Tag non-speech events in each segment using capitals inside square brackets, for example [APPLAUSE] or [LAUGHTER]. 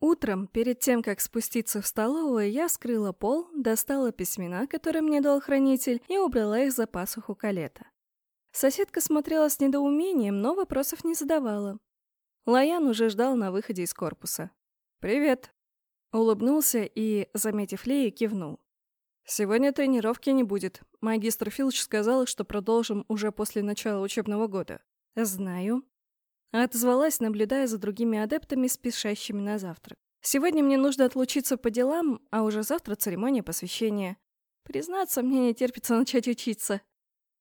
Утром, перед тем, как спуститься в столовую, я скрыла пол, достала письмена, которые мне дал хранитель, и убрала их за пасуху калета. Соседка смотрела с недоумением, но вопросов не задавала. Лаян уже ждал на выходе из корпуса. «Привет!» Улыбнулся и, заметив Лею, кивнул. «Сегодня тренировки не будет. Магистр Филч сказал, что продолжим уже после начала учебного года». «Знаю». Отзвалась, наблюдая за другими адептами, спешащими на завтрак. «Сегодня мне нужно отлучиться по делам, а уже завтра церемония посвящения. Признаться, мне не терпится [LAUGHS] начать учиться».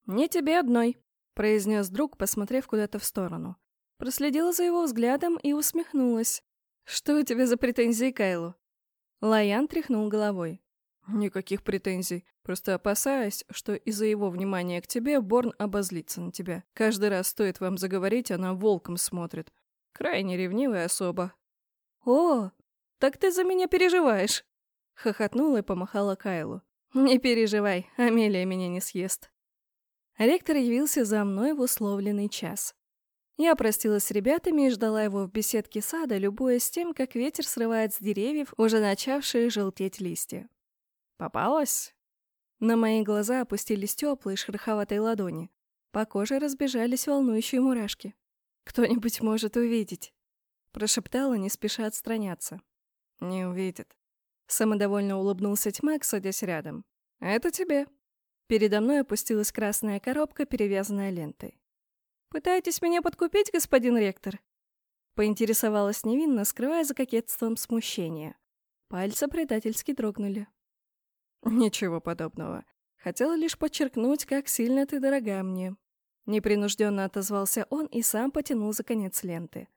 «Не тебе одной», — произнес друг, посмотрев куда-то в сторону. Проследила за его взглядом и усмехнулась. «Что у тебя за претензии Кайлу?» Лаян тряхнул головой. «Никаких претензий. Просто опасаюсь, что из-за его внимания к тебе Борн обозлится на тебя. Каждый раз стоит вам заговорить, она волком смотрит. Крайне ревнивая особа». «О, так ты за меня переживаешь!» Хохотнула и помахала Кайлу. «Не переживай, Амелия меня не съест». Ректор явился за мной в условленный час. Я простилась с ребятами и ждала его в беседке сада, любуясь тем, как ветер срывает с деревьев уже начавшие желтеть листья. «Попалась?» На мои глаза опустились теплые шероховатые ладони. По коже разбежались волнующие мурашки. «Кто-нибудь может увидеть?» Прошептала, не спеша отстраняться. «Не увидит». Самодовольно улыбнулся Тьмак, садясь рядом. «Это тебе». Передо мной опустилась красная коробка, перевязанная лентой. «Пытаетесь меня подкупить, господин ректор?» Поинтересовалась невинно, скрывая за кокетством смущение. Пальцы предательски дрогнули. [LAUGHS] «Ничего подобного. Хотела лишь подчеркнуть, как сильно ты дорога мне». Непринужденно отозвался он и сам потянул за конец ленты.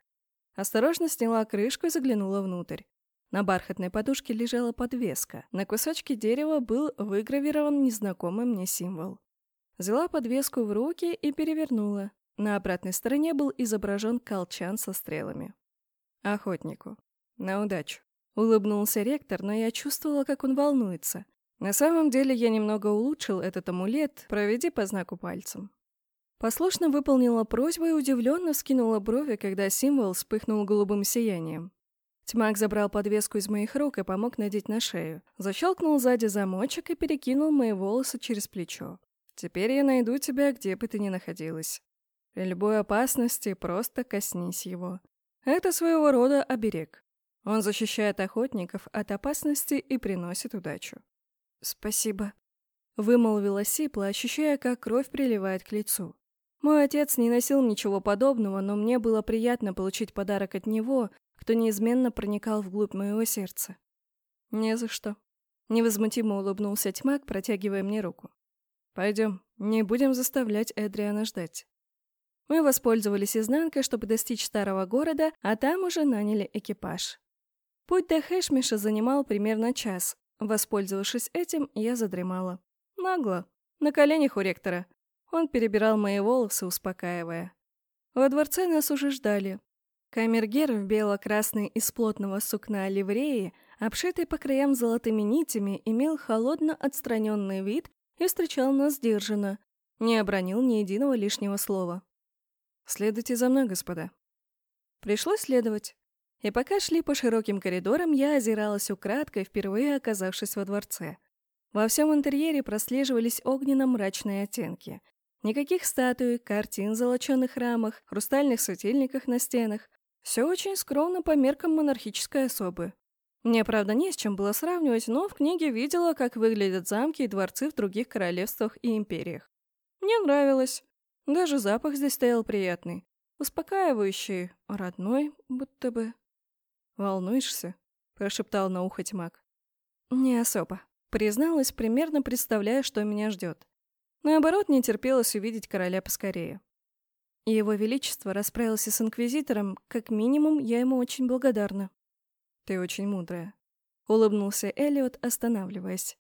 Осторожно сняла крышку и заглянула внутрь. На бархатной подушке лежала подвеска. На кусочке дерева был выгравирован незнакомый мне символ. Взяла подвеску в руки и перевернула. На обратной стороне был изображен колчан со стрелами. Охотнику. На удачу. Улыбнулся ректор, но я чувствовала, как он волнуется. На самом деле я немного улучшил этот амулет, проведи по знаку пальцем. Послушно выполнила просьбу и удивленно вскинула брови, когда символ вспыхнул голубым сиянием. Тьмак забрал подвеску из моих рук и помог надеть на шею. Защелкнул сзади замочек и перекинул мои волосы через плечо. «Теперь я найду тебя, где бы ты ни находилась. При любой опасности просто коснись его. Это своего рода оберег. Он защищает охотников от опасности и приносит удачу. «Спасибо», — вымолвила Сипла, ощущая, как кровь приливает к лицу. Мой отец не носил ничего подобного, но мне было приятно получить подарок от него, кто неизменно проникал вглубь моего сердца. «Не за что», — невозмутимо улыбнулся Тьмак, протягивая мне руку. «Пойдем, не будем заставлять Эдриана ждать». Мы воспользовались изнанкой, чтобы достичь старого города, а там уже наняли экипаж. Путь до Хэшмиша занимал примерно час. Воспользовавшись этим, я задремала. Нагло. На коленях у ректора. Он перебирал мои волосы, успокаивая. Во дворце нас уже ждали. Камергер в бело-красной из плотного сукна ливреи, обшитый по краям золотыми нитями, имел холодно отстраненный вид и встречал нас сдержанно, не обронил ни единого лишнего слова. «Следуйте за мной, господа». Пришлось следовать. И пока шли по широким коридорам, я озиралась украдкой, впервые оказавшись во дворце. Во всем интерьере прослеживались огненно-мрачные оттенки. Никаких статуй, картин в золоченных рамах, хрустальных светильниках на стенах. Все очень скромно по меркам монархической особы. Мне, правда, не с чем было сравнивать, но в книге видела, как выглядят замки и дворцы в других королевствах и империях. Мне нравилось. Даже запах здесь стоял приятный. Успокаивающий, родной, будто бы. «Волнуешься?» — прошептал на ухо тьмак. «Не особо», — призналась, примерно представляя, что меня ждет. Наоборот, не терпелось увидеть короля поскорее. Его величество расправился с инквизитором, как минимум, я ему очень благодарна. «Ты очень мудрая», — улыбнулся Элиот, останавливаясь.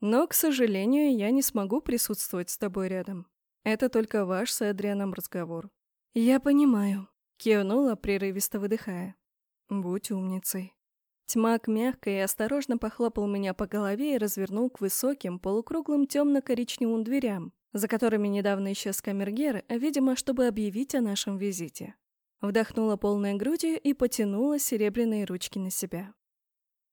«Но, к сожалению, я не смогу присутствовать с тобой рядом». Это только ваш с Адрианом разговор. Я понимаю. Кивнула, прерывисто выдыхая. Будь умницей. Тьмак мягко и осторожно похлопал меня по голове и развернул к высоким, полукруглым темно-коричневым дверям, за которыми недавно исчез камергер, видимо, чтобы объявить о нашем визите. Вдохнула полной грудью и потянула серебряные ручки на себя.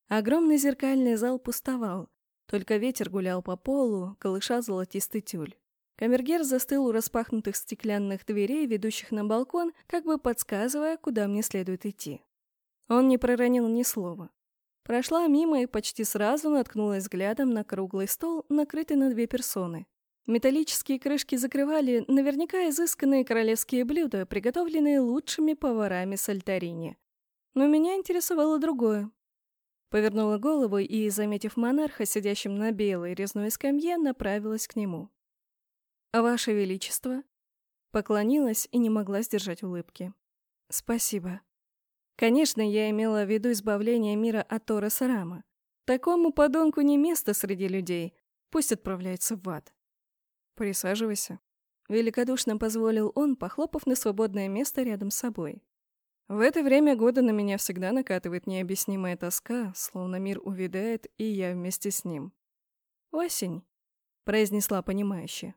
Огромный зеркальный зал пустовал, только ветер гулял по полу, колыша золотистый тюль. Камергер застыл у распахнутых стеклянных дверей, ведущих на балкон, как бы подсказывая, куда мне следует идти. Он не проронил ни слова. Прошла мимо и почти сразу наткнулась взглядом на круглый стол, накрытый на две персоны. Металлические крышки закрывали наверняка изысканные королевские блюда, приготовленные лучшими поварами Сальтарини. Но меня интересовало другое. Повернула голову и, заметив монарха, сидящим на белой резной скамье, направилась к нему. «Ваше Величество!» Поклонилась и не могла сдержать улыбки. «Спасибо». Конечно, я имела в виду избавление мира от Тора Сарама. Такому подонку не место среди людей. Пусть отправляется в ад. «Присаживайся», — великодушно позволил он, похлопав на свободное место рядом с собой. В это время года на меня всегда накатывает необъяснимая тоска, словно мир увядает, и я вместе с ним. «Осень», — произнесла понимающе.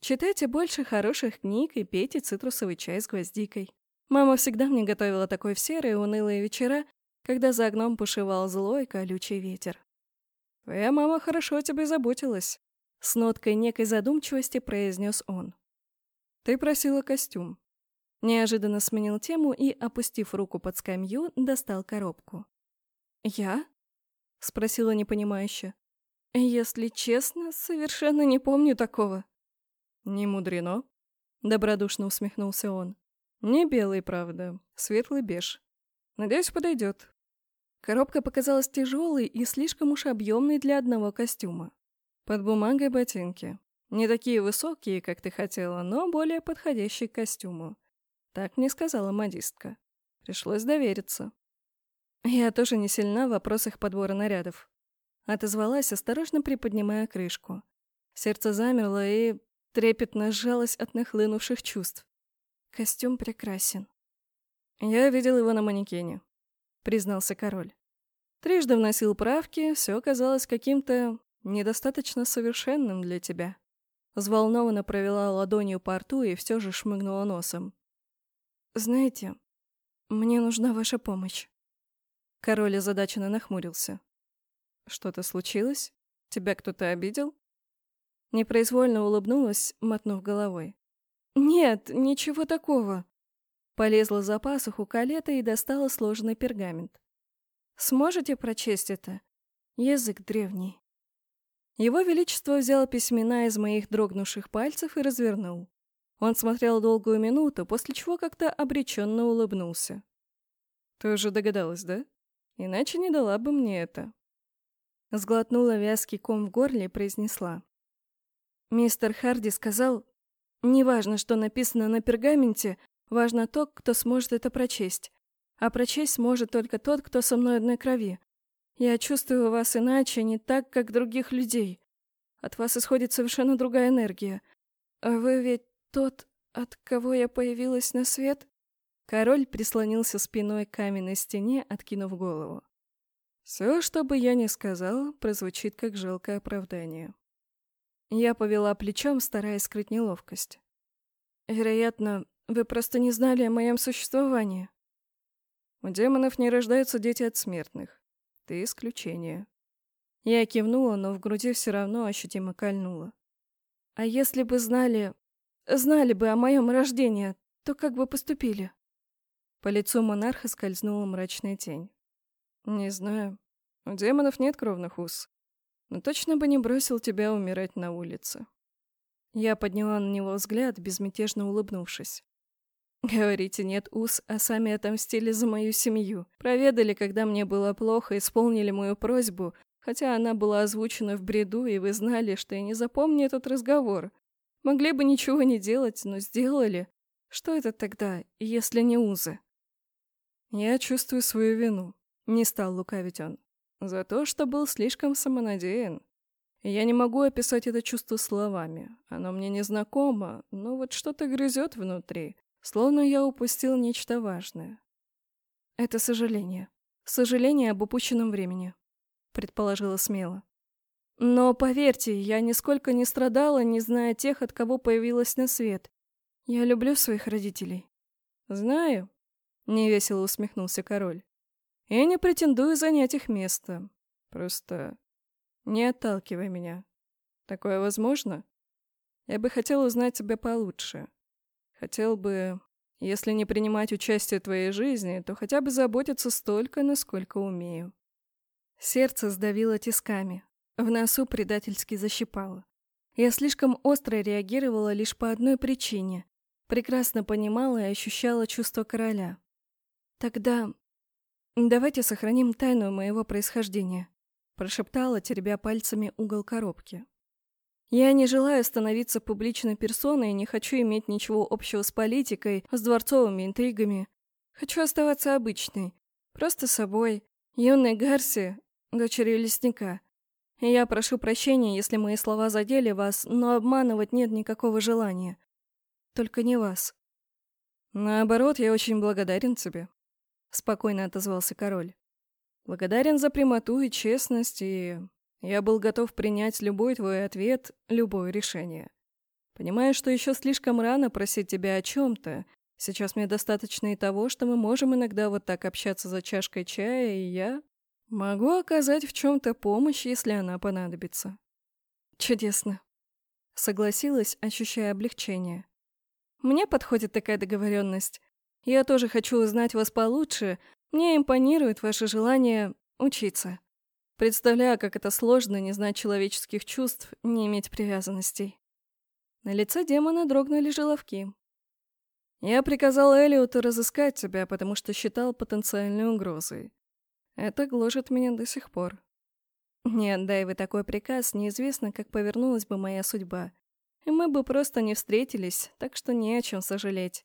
«Читайте больше хороших книг и пейте цитрусовый чай с гвоздикой. Мама всегда мне готовила такой в серые унылые вечера, когда за окном пушевал злой колючий ветер. Твоя мама хорошо о тебе заботилась», — с ноткой некой задумчивости произнес он. «Ты просила костюм. Неожиданно сменил тему и, опустив руку под скамью, достал коробку. «Я?» — спросила непонимающе. «Если честно, совершенно не помню такого». «Не мудрено», — добродушно усмехнулся он. «Не белый, правда, светлый беж. Надеюсь, подойдет». Коробка показалась тяжелой и слишком уж объемной для одного костюма. Под бумагой ботинки. Не такие высокие, как ты хотела, но более подходящие к костюму. Так мне сказала модистка. Пришлось довериться. Я тоже не сильна в вопросах подбора нарядов. Отозвалась, осторожно приподнимая крышку. Сердце замерло и трепетно сжалось от нахлынувших чувств. Костюм прекрасен. Я видел его на манекене, признался король. Трижды вносил правки, все казалось каким-то недостаточно совершенным для тебя. Взволнованно провела ладонью по рту и все же шмыгнула носом. «Знаете, мне нужна ваша помощь». Король озадаченно нахмурился. «Что-то случилось? Тебя кто-то обидел?» Непроизвольно улыбнулась, мотнув головой. «Нет, ничего такого». Полезла за пасуху калета и достала сложенный пергамент. «Сможете прочесть это? Язык древний». Его Величество взял письмена из моих дрогнувших пальцев и развернул. Он смотрел долгую минуту, после чего как-то обреченно улыбнулся. «Ты уже догадалась, да? Иначе не дала бы мне это». Сглотнула вязкий ком в горле и произнесла. «Мистер Харди сказал, неважно, что написано на пергаменте, важно то, кто сможет это прочесть. А прочесть сможет только тот, кто со мной одной крови. Я чувствую вас иначе, не так, как других людей. От вас исходит совершенно другая энергия. А вы ведь тот, от кого я появилась на свет?» Король прислонился спиной к каменной стене, откинув голову. «Все, что бы я ни сказал, прозвучит как жалкое оправдание». Я повела плечом, стараясь скрыть неловкость. «Вероятно, вы просто не знали о моем существовании». «У демонов не рождаются дети от смертных. Ты исключение». Я кивнула, но в груди все равно ощутимо кольнуло. «А если бы знали, Знали бы о моем рождении, то как бы поступили?» По лицу монарха скользнула мрачная тень. «Не знаю. У демонов нет кровных уз. Но точно бы не бросил тебя умирать на улице». Я подняла на него взгляд, безмятежно улыбнувшись. Говорите, нет уз, а сами отомстили за мою семью. Проведали, когда мне было плохо, исполнили мою просьбу, хотя она была озвучена в бреду, и вы знали, что я не запомню этот разговор. Могли бы ничего не делать, но сделали. Что это тогда, если не узы? Я чувствую свою вину, не стал лукавить он. За то, что был слишком самонадеян. Я не могу описать это чувство словами. Оно мне не знакомо, но вот что-то грызет внутри, словно я упустил нечто важное. Это сожаление. Сожаление об упущенном времени, предположила смело. Но поверьте, я нисколько не страдала, не зная тех, от кого появилась на свет. Я люблю своих родителей. Знаю, Невесело усмехнулся король. Я не претендую занять их место. Просто не отталкивай меня. Такое возможно? Я бы хотел узнать тебя получше. Хотел бы, если не принимать участие в твоей жизни, то хотя бы заботиться столько, насколько умею. Сердце сдавило тисками. В носу предательски защипало. Я слишком остро реагировала лишь по одной причине. Прекрасно понимала и ощущала чувство короля. Тогда давайте сохраним тайну моего происхождения, прошептала, теребя пальцами угол коробки. Я не желаю становиться публичной персоной и не хочу иметь ничего общего с политикой, с дворцовыми интригами. Хочу оставаться обычной, просто собой, юной Гарси, дочерью лесника. И я прошу прощения, если мои слова задели вас, но обманывать нет никакого желания. Только не вас. Наоборот, я очень благодарен тебе, спокойно отозвался король. Благодарен за прямоту и честность и я был готов принять любой твой ответ, любое решение. Понимаю, что еще слишком рано просить тебя о чем-то. Сейчас мне достаточно и того, что мы можем иногда вот так общаться за чашкой чая, и я могу оказать в чем-то помощь, если она понадобится. Чудесно. Согласилась, ощущая облегчение. Мне подходит такая договоренность. Я тоже хочу узнать вас получше. Мне импонирует ваше желание учиться. Представляю, как это сложно не знать человеческих чувств, не иметь привязанностей. На лице демона дрогнули желовки. Я приказал Элиоту разыскать тебя, потому что считал потенциальной угрозой. Это гложет меня до сих пор. Не дай вы такой приказ, неизвестно, как повернулась бы моя судьба. И мы бы просто не встретились, так что не о чем сожалеть.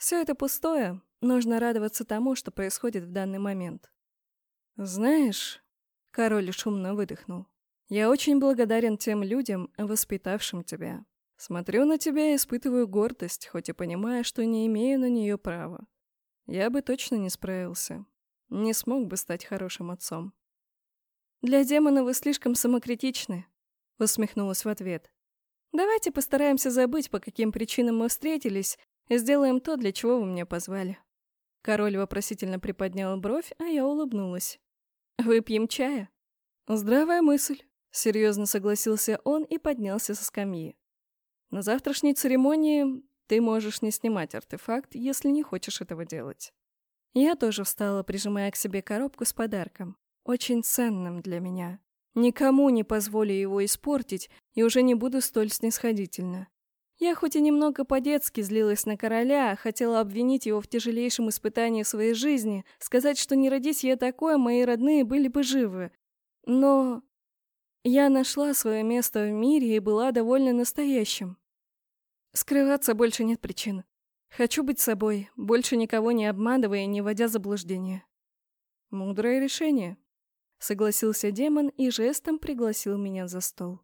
Все это пустое, нужно радоваться тому, что происходит в данный момент. Знаешь, Король шумно выдохнул. «Я очень благодарен тем людям, воспитавшим тебя. Смотрю на тебя и испытываю гордость, хоть и понимаю, что не имею на нее права. Я бы точно не справился. Не смог бы стать хорошим отцом». «Для демона вы слишком самокритичны», — усмехнулась в ответ. «Давайте постараемся забыть, по каким причинам мы встретились, сделаем то, для чего вы меня позвали». Король вопросительно приподнял бровь, а я улыбнулась. «Выпьем чая?» «Здравая мысль», — серьезно согласился он и поднялся со скамьи. «На завтрашней церемонии ты можешь не снимать артефакт, если не хочешь этого делать». Я тоже встала, прижимая к себе коробку с подарком, очень ценным для меня. Никому не позволю его испортить и уже не буду столь снисходительна. Я хоть и немного по-детски злилась на короля, хотела обвинить его в тяжелейшем испытании своей жизни, сказать, что не родись я такое, мои родные были бы живы. Но я нашла свое место в мире и была довольно настоящим. Скрываться больше нет причин. Хочу быть собой, больше никого не обманывая и не вводя заблуждения. Мудрое решение. Согласился демон и жестом пригласил меня за стол.